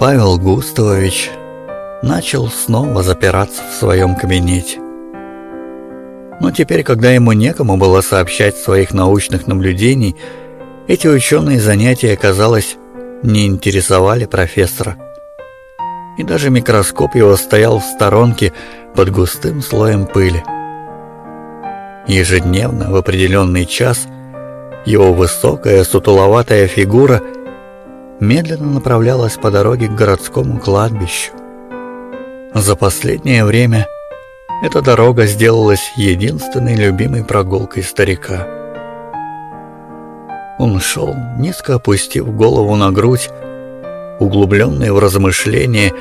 Павел Густавович начал снова запираться в своем кабинете. Но теперь, когда ему некому было сообщать своих научных наблюдений, эти ученые занятия, казалось, не интересовали профессора. И даже микроскоп его стоял в сторонке под густым слоем пыли. Ежедневно в определенный час его высокая сутуловатая фигура медленно направлялась по дороге к городскому кладбищу. За последнее время эта дорога сделалась единственной любимой прогулкой старика. Он шел, низко опустив голову на грудь, углубленный в размышления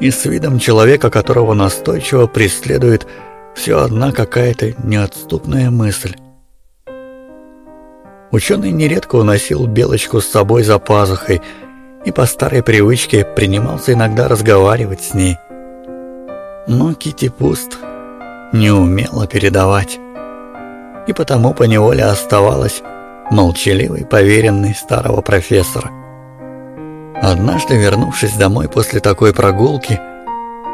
и с видом человека, которого настойчиво преследует все одна какая-то неотступная мысль. Ученый нередко уносил белочку с собой за пазухой и по старой привычке принимался иногда разговаривать с ней – но Кити Пуст не умела передавать, и потому поневоле оставалась молчаливой поверенной старого профессора. Однажды, вернувшись домой после такой прогулки,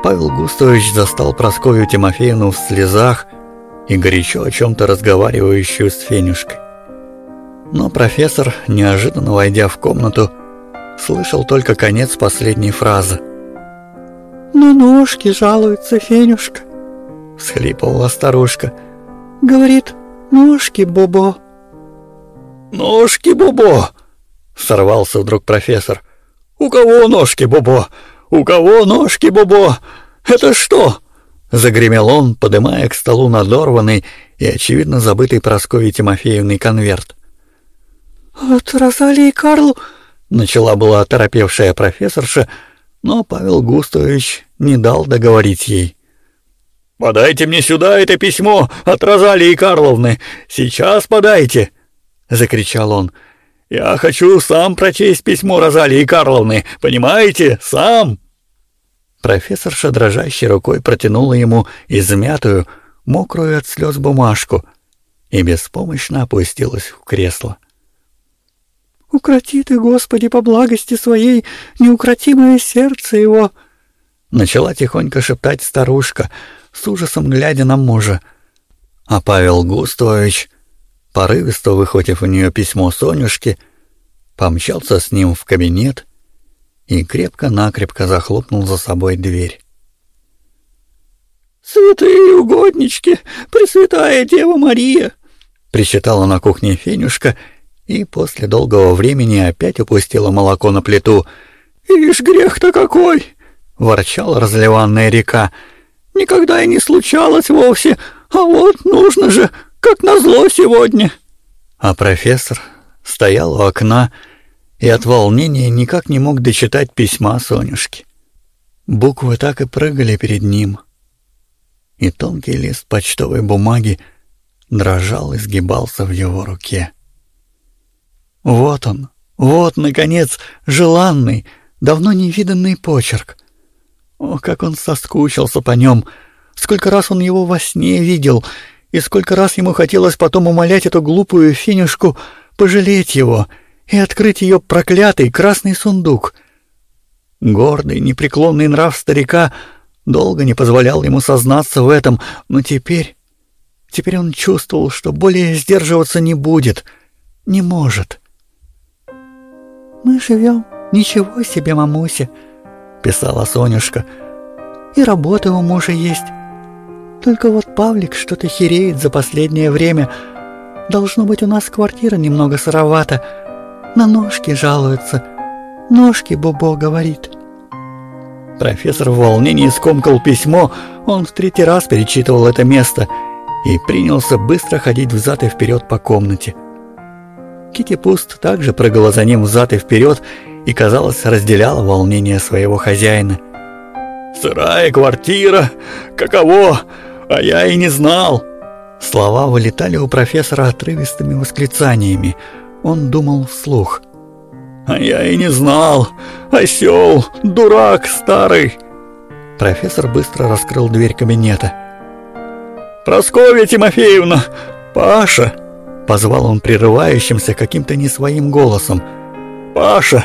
Павел Густович застал Прасковью Тимофеевну в слезах и горячо о чем-то разговаривающую с Фенюшкой. Но профессор, неожиданно войдя в комнату, слышал только конец последней фразы. «На ножки жалуется Фенюшка», — всхлипывала старушка. «Говорит, ножки, Бобо». «Ножки, Бобо!» — сорвался вдруг профессор. «У кого ножки, Бобо? У кого ножки, Бобо? Это что?» Загремел он, подымая к столу надорванный и, очевидно, забытый Прасковьей Тимофеевной конверт. «От Розалии Карлу...» — начала была оторопевшая профессорша, но Павел Густович не дал договорить ей. «Подайте мне сюда это письмо от Розалии Карловны! Сейчас подайте!» — закричал он. «Я хочу сам прочесть письмо Розалии Карловны, понимаете? Сам!» Профессорша дрожащей рукой протянула ему измятую, мокрую от слез бумажку и беспомощно опустилась в кресло. «Укроти ты, Господи, по благости своей, неукротимое сердце его!» Начала тихонько шептать старушка, с ужасом глядя на мужа. А Павел Густович, порывисто выхватив у нее письмо Сонюшки, помчался с ним в кабинет и крепко-накрепко захлопнул за собой дверь. «Святые угоднички, Пресвятая Дева Мария!» — причитала на кухне Фенюшка и после долгого времени опять упустила молоко на плиту. «Ишь, грех-то какой!» — ворчала разливанная река. «Никогда и не случалось вовсе, а вот нужно же, как назло сегодня!» А профессор стоял у окна и от волнения никак не мог дочитать письма Сонюшки. Буквы так и прыгали перед ним, и тонкий лист почтовой бумаги дрожал и сгибался в его руке. Вот он, вот, наконец, желанный, давно невиданный почерк. О, как он соскучился по нем! Сколько раз он его во сне видел, и сколько раз ему хотелось потом умолять эту глупую финишку пожалеть его и открыть ее проклятый красный сундук. Гордый, непреклонный нрав старика долго не позволял ему сознаться в этом, но теперь... Теперь он чувствовал, что более сдерживаться не будет, не может. «Мы живем, ничего себе, мамуся!» — писала Сонюшка. «И работа у мужа есть. Только вот Павлик что-то хереет за последнее время. Должно быть, у нас квартира немного сыровата. На ножки жалуется. Ножки Бобо говорит». Профессор в волнении скомкал письмо, он в третий раз перечитывал это место и принялся быстро ходить взад и вперед по комнате. Кити Пуст также прыгала за ним взад и вперед и, казалось, разделяла волнение своего хозяина. «Сырая квартира! Каково! А я и не знал!» Слова вылетали у профессора отрывистыми восклицаниями. Он думал вслух. «А я и не знал! Осел! Дурак старый!» Профессор быстро раскрыл дверь кабинета. «Прасковья Тимофеевна! Паша!» Позвал он прерывающимся каким-то не своим голосом. «Паша,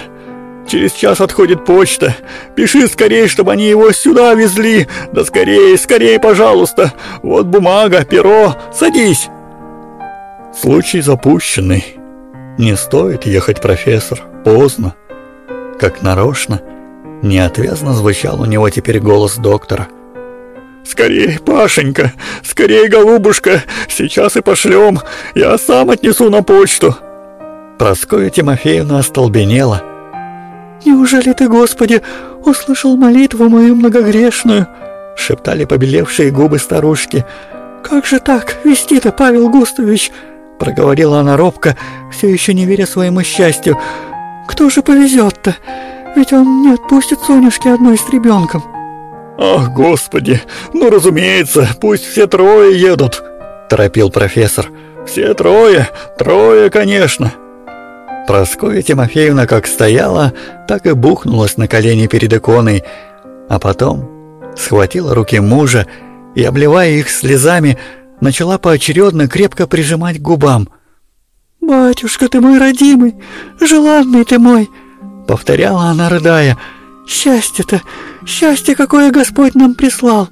Через час отходит почта. Пиши скорее, чтобы они его сюда везли. Да скорее, скорее, пожалуйста. Вот бумага, перо. Садись. Случай запущенный. Не стоит ехать, профессор. Поздно. Как нарочно, неотвязно звучал у него теперь голос доктора. «Скорей, Пашенька! Скорей, голубушка! Сейчас и пошлем! Я сам отнесу на почту!» Прасковья Тимофеевна остолбенела. «Неужели ты, Господи, услышал молитву мою многогрешную?» — шептали побелевшие губы старушки. «Как же так вести-то, Павел Густавович?» — проговорила она робко, все еще не веря своему счастью. «Кто же повезет-то? Ведь он не отпустит Сонюшки одной с ребенком». «Ах, Господи! Ну, разумеется, пусть все трое едут!» — торопил профессор. «Все трое! Трое, конечно!» Прасковья Тимофеевна как стояла, так и бухнулась на колени перед иконой, а потом схватила руки мужа и, обливая их слезами, начала поочередно крепко прижимать к губам. «Батюшка ты мой родимый, желанный ты мой!» — повторяла она, рыдая. «Счастье-то, счастье, какое Господь нам прислал!»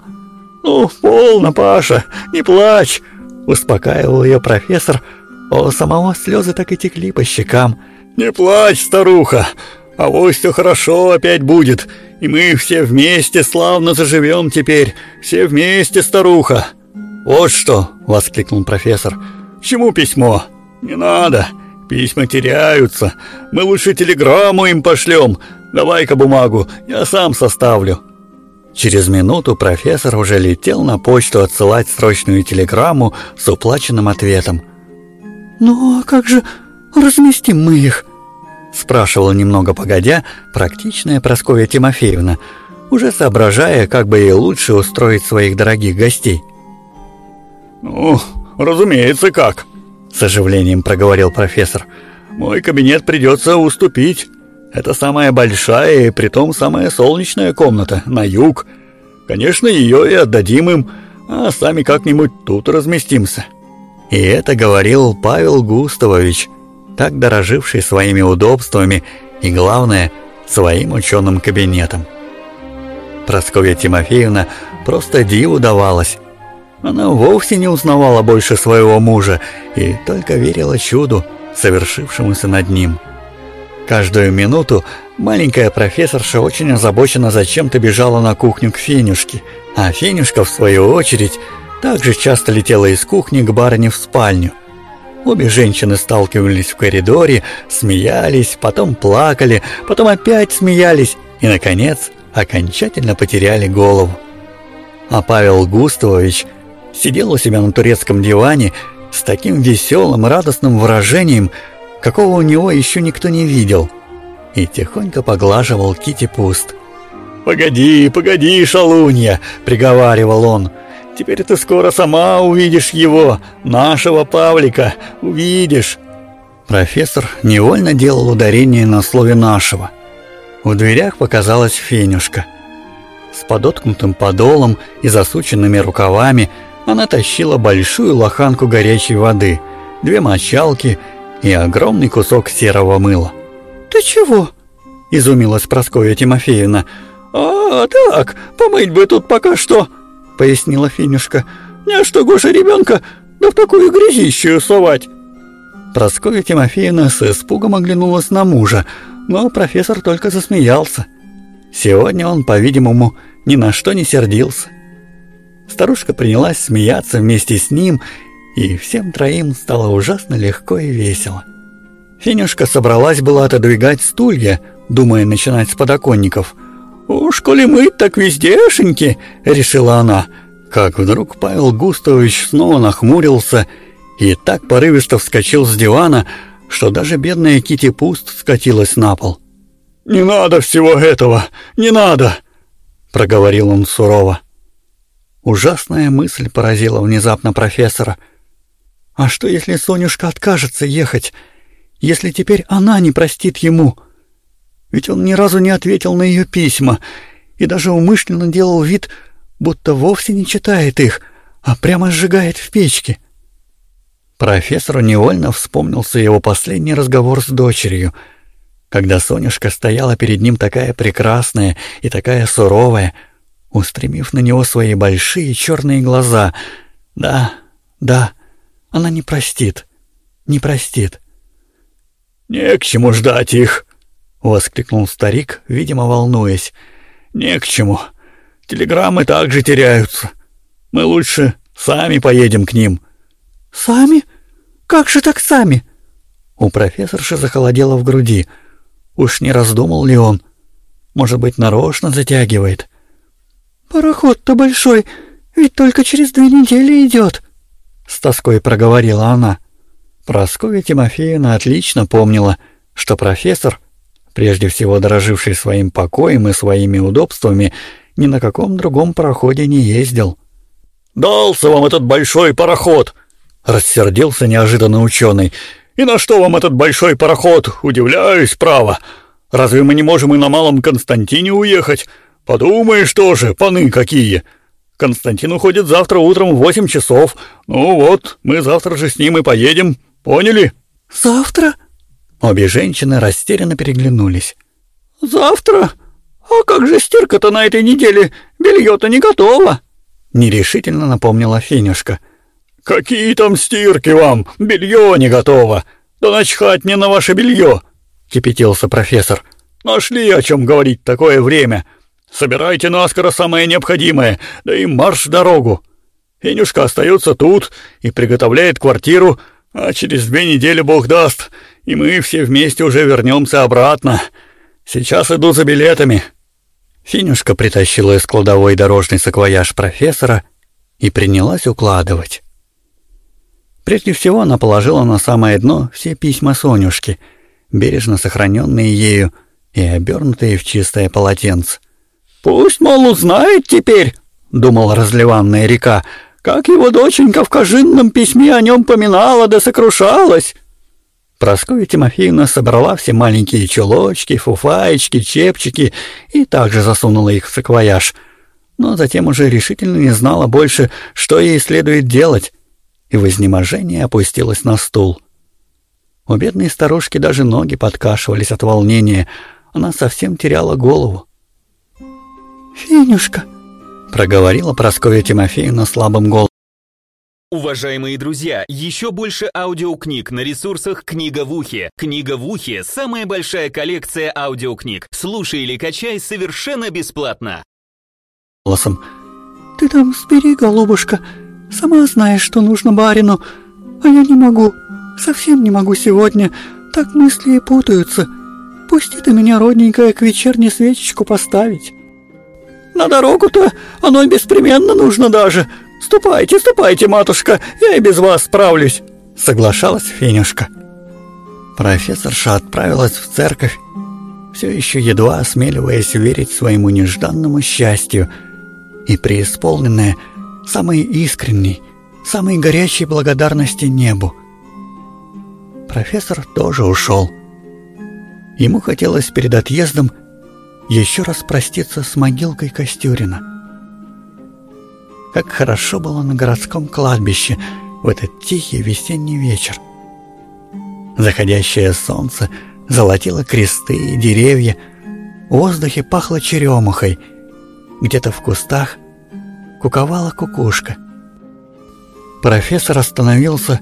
«Ну, полно, Паша, не плачь!» — успокаивал ее профессор, — у самого слезы так и текли по щекам. «Не плачь, старуха, а вот все хорошо опять будет, и мы все вместе славно заживем теперь, все вместе, старуха!» «Вот что!» — воскликнул профессор. «Чему письмо? Не надо, письма теряются, мы лучше телеграмму им пошлем, давай-ка бумагу, я сам составлю». Через минуту профессор уже летел на почту отсылать срочную телеграмму с уплаченным ответом. «Ну, а как же разместим мы их?» Спрашивала немного погодя практичная Прасковья Тимофеевна, уже соображая, как бы ей лучше устроить своих дорогих гостей. «Ну, разумеется, как», — с оживлением проговорил профессор. «Мой кабинет придется уступить. Это самая большая и притом самая солнечная комната, на юг. Конечно, ее и отдадим им, а сами как-нибудь тут разместимся». И это говорил Павел Густавович, так дороживший своими удобствами и, главное, своим ученым кабинетом. Прасковья Тимофеевна просто диву давалась. Она вовсе не узнавала больше своего мужа и только верила чуду, совершившемуся над ним. Каждую минуту маленькая профессорша очень озабоченно зачем-то бежала на кухню к Фенюшке, а Фенюшка, в свою очередь, также часто летела из кухни к барыне в спальню. Обе женщины сталкивались в коридоре, смеялись, потом плакали, потом опять смеялись и, наконец, окончательно потеряли голову. А Павел Густавович сидел у себя на турецком диване с таким веселым, радостным выражением, какого у него еще никто не видел, и тихонько поглаживал Кити Пуст. «Погоди, погоди, шалунья!» — приговаривал он. Теперь ты скоро сама увидишь его, нашего Павлика, увидишь. Профессор невольно делал ударение на слове «нашего». В дверях показалась Фенюшка. С подоткнутым подолом и засученными рукавами она тащила большую лоханку горячей воды, две мочалки и огромный кусок серого мыла. «Ты чего?» — изумилась Прасковья Тимофеевна. «А, так, помыть бы тут пока что», — пояснила Финюшка. «Не что, Гоша, ребенка, да в такую грязищую совать!» Прасковья Тимофеевна с испугом оглянулась на мужа, но профессор только засмеялся. Сегодня он, по-видимому, ни на что не сердился. Старушка принялась смеяться вместе с ним, и всем троим стало ужасно легко и весело. Финюшка собралась была отодвигать стулья, думая начинать с подоконников — «Уж коли мы так вездешеньки», — решила она, как вдруг Павел Густавович снова нахмурился и так порывисто вскочил с дивана, что даже бедная Кити Пуст скатилась на пол. «Не надо всего этого, не надо!» — проговорил он сурово. Ужасная мысль поразила внезапно профессора. «А что, если Сонюшка откажется ехать? Если теперь она не простит ему?» Ведь он ни разу не ответил на ее письма и даже умышленно делал вид, будто вовсе не читает их, а прямо сжигает в печке. Профессору невольно вспомнился его последний разговор с дочерью. когда Сонюшка стояла перед ним такая прекрасная и такая суровая, устремив на него свои большие черные глаза. Да, да, она не простит, не простит. «Не к чему ждать их!» — воскликнул старик, видимо, волнуясь. «Не к чему. Телеграммы также теряются. Мы лучше сами поедем к ним». «Сами? Как же так сами?» У профессорши захолодело в груди. Уж не раздумал ли он? Может быть, нарочно затягивает? «Пароход-то большой, ведь только через две недели идет», — с тоской проговорила она. Прасковья Тимофеевна отлично помнила, что профессор, прежде всего дороживший своим покоем и своими удобствами, ни на каком другом пароходе не ездил. «Дался вам этот большой пароход!» — рассердился неожиданно ученый. «И на что вам этот большой пароход? Удивляюсь, право! Разве мы не можем и на Малом Константине уехать? Подумаешь тоже, паны какие!» Константин уходит завтра утром в восемь часов. Ну вот, мы завтра же с ним и поедем. Поняли?» «Завтра?» Обе женщины растерянно переглянулись. «Завтра? А как же стирка-то на этой неделе? Белье-то не готово!» Нерешительно напомнила Финюшка. «Какие там стирки вам? Белье не готово! Да начхать мне на ваше белье!» Кипятился профессор. «Нашли о чем говорить такое время. Собирайте наскоро самое необходимое, да и марш дорогу. Финюшка остается тут и приготовляет квартиру, а через две недели Бог даст, и мы все вместе уже вернемся обратно. Сейчас иду за билетами». Финюшка притащила из кладовой дорожный саквояж профессора и принялась укладывать. Прежде всего она положила на самое дно все письма Сонюшки, бережно сохраненные ею и обернутые в чистое полотенце. «Пусть, мол, узнает теперь», — думала разливанная река, — как его доченька в кожинном письме о нем поминала да сокрушалась. Прасковья Тимофеевна собрала все маленькие чулочки, фуфаечки, чепчики и также засунула их в саквояж. Но затем уже решительно не знала больше, что ей следует делать, и в изнеможении опустилась на стул. У бедной старушки даже ноги подкашивались от волнения, она совсем теряла голову. «Фенюшка!» проговорила Прасковья Тимофеевна слабым голосом. Уважаемые друзья, еще больше аудиокниг на ресурсах «Книга в ухе». «Книга в ухе» — самая большая коллекция аудиокниг. Слушай или качай совершенно бесплатно. Голосом. «Ты там сбери, голубушка. Сама знаешь, что нужно барину. А я не могу. Совсем не могу сегодня. Так мысли и путаются. Пусти ты меня, родненькая, к вечерней свечечку поставить». На дорогу-то оно беспременно нужно даже. Ступайте, ступайте, матушка, я и без вас справлюсь», — соглашалась Фенюшка. Профессорша отправилась в церковь, все еще едва осмеливаясь верить своему нежданному счастью и преисполненная самой искренней, самой горячей благодарности небу. Профессор тоже ушел. Ему хотелось перед отъездом еще раз проститься с могилкой Костюрина. Как хорошо было на городском кладбище в этот тихий весенний вечер. Заходящее солнце золотило кресты и деревья, в воздухе пахло черемухой, где-то в кустах куковала кукушка. Профессор остановился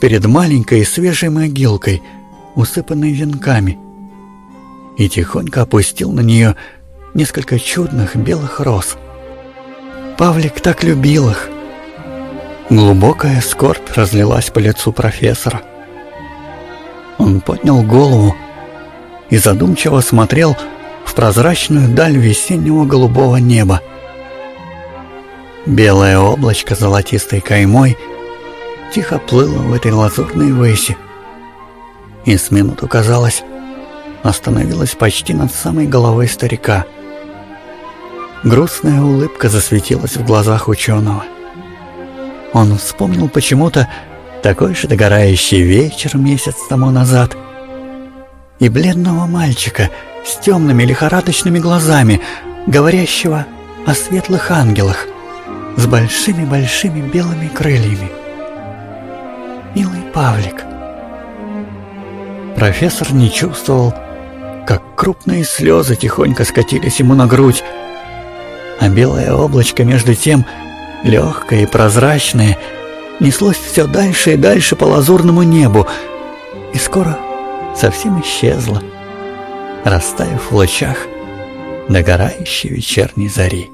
перед маленькой свежей могилкой, усыпанной венками – и тихонько опустил на нее несколько чудных белых роз. Павлик так любил их. Глубокая скорбь разлилась по лицу профессора. Он поднял голову и задумчиво смотрел в прозрачную даль весеннего голубого неба. Белое облачко золотистой каймой тихо плыло в этой лазурной выси. И с минуту казалось, остановилась почти над самой головой старика. Грустная улыбка засветилась в глазах ученого. Он вспомнил почему-то такой же догорающий вечер месяц тому назад и бледного мальчика с темными лихорадочными глазами, говорящего о светлых ангелах с большими-большими белыми крыльями. Милый Павлик. Профессор не чувствовал, крупные слезы тихонько скатились ему на грудь, а белое облачко между тем, легкое и прозрачное, неслось все дальше и дальше по лазурному небу, и скоро совсем исчезло, растаяв в лучах догорающей вечерней зари.